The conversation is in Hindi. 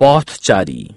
पौथचारी